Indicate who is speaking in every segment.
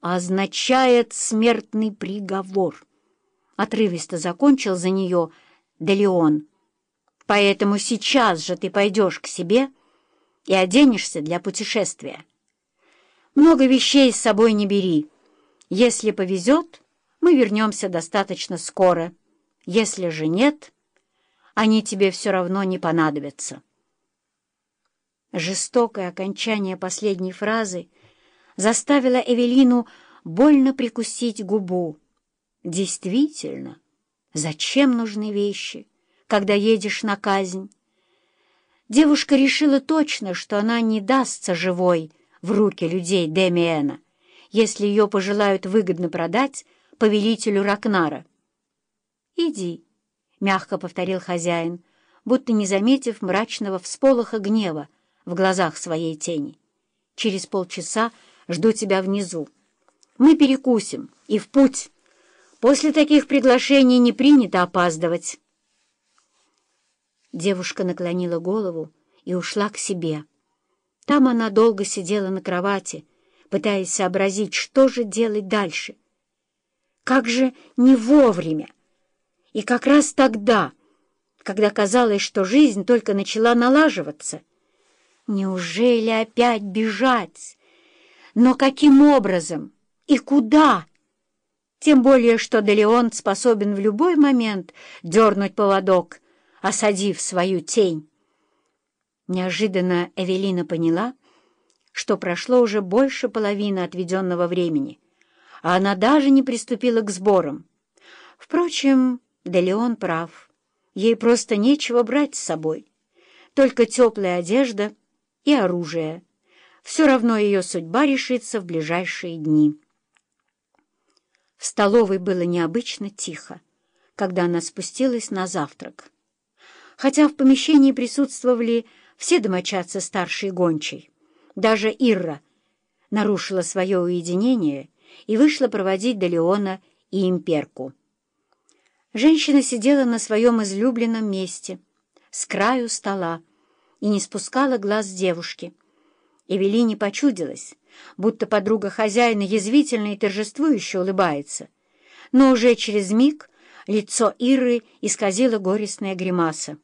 Speaker 1: означает смертный приговор. Отрывисто закончил за нее Делеон. Поэтому сейчас же ты пойдешь к себе и оденешься для путешествия. Много вещей с собой не бери. Если повезет, мы вернемся достаточно скоро. Если же нет, они тебе все равно не понадобятся. Жестокое окончание последней фразы заставило Эвелину больно прикусить губу. Действительно, зачем нужны вещи, когда едешь на казнь? Девушка решила точно, что она не дастся живой в руки людей Демиэна, если ее пожелают выгодно продать повелителю Ракнара. «Иди», — мягко повторил хозяин, будто не заметив мрачного всполоха гнева в глазах своей тени. «Через полчаса жду тебя внизу. Мы перекусим и в путь. После таких приглашений не принято опаздывать». Девушка наклонила голову и ушла к себе. Там она долго сидела на кровати, пытаясь сообразить, что же делать дальше. Как же не вовремя! И как раз тогда, когда казалось, что жизнь только начала налаживаться. Неужели опять бежать? Но каким образом? И куда? Тем более, что Делеон способен в любой момент дернуть поводок, осадив свою тень. Неожиданно Эвелина поняла, что прошло уже больше половины отведенного времени — а она даже не приступила к сборам. Впрочем, да Леон прав. Ей просто нечего брать с собой. Только теплая одежда и оружие. Все равно ее судьба решится в ближайшие дни. В столовой было необычно тихо, когда она спустилась на завтрак. Хотя в помещении присутствовали все домочадцы старшей гончей. Даже Ирра нарушила свое уединение и вышла проводить Далеона и имперку. Женщина сидела на своем излюбленном месте, с краю стола, и не спускала глаз девушки. Эвелине почудилась, будто подруга хозяина язвительно и торжествующе улыбается. Но уже через миг лицо Иры исказило горестная гримаса.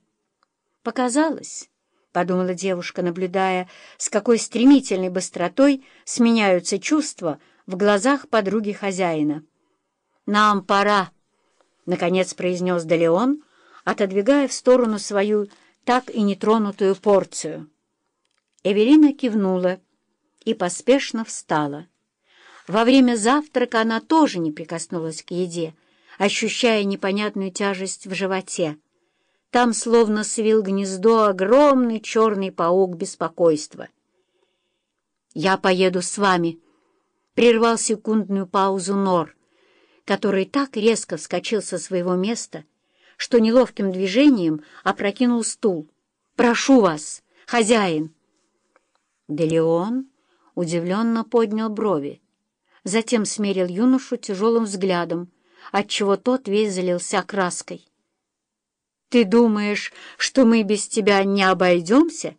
Speaker 1: «Показалось», — подумала девушка, наблюдая, с какой стремительной быстротой сменяются чувства, — в глазах подруги хозяина. «Нам пора», — наконец произнес Делеон, отодвигая в сторону свою так и нетронутую порцию. Эвелина кивнула и поспешно встала. Во время завтрака она тоже не прикоснулась к еде, ощущая непонятную тяжесть в животе. Там словно свил гнездо огромный черный паук беспокойства. «Я поеду с вами», прервал секундную паузу Нор, который так резко вскочил со своего места, что неловким движением опрокинул стул. «Прошу вас, хозяин!» Делеон удивленно поднял брови, затем смерил юношу тяжелым взглядом, отчего тот весь залился краской. «Ты думаешь, что мы без тебя не обойдемся?»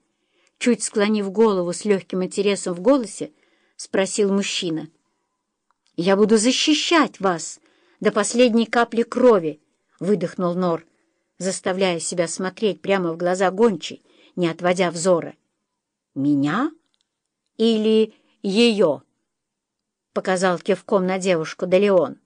Speaker 1: Чуть склонив голову с легким интересом в голосе, — спросил мужчина. «Я буду защищать вас до последней капли крови», — выдохнул Нор, заставляя себя смотреть прямо в глаза гончей, не отводя взора. «Меня? Или ее?» — показал кивком на девушку Делеон.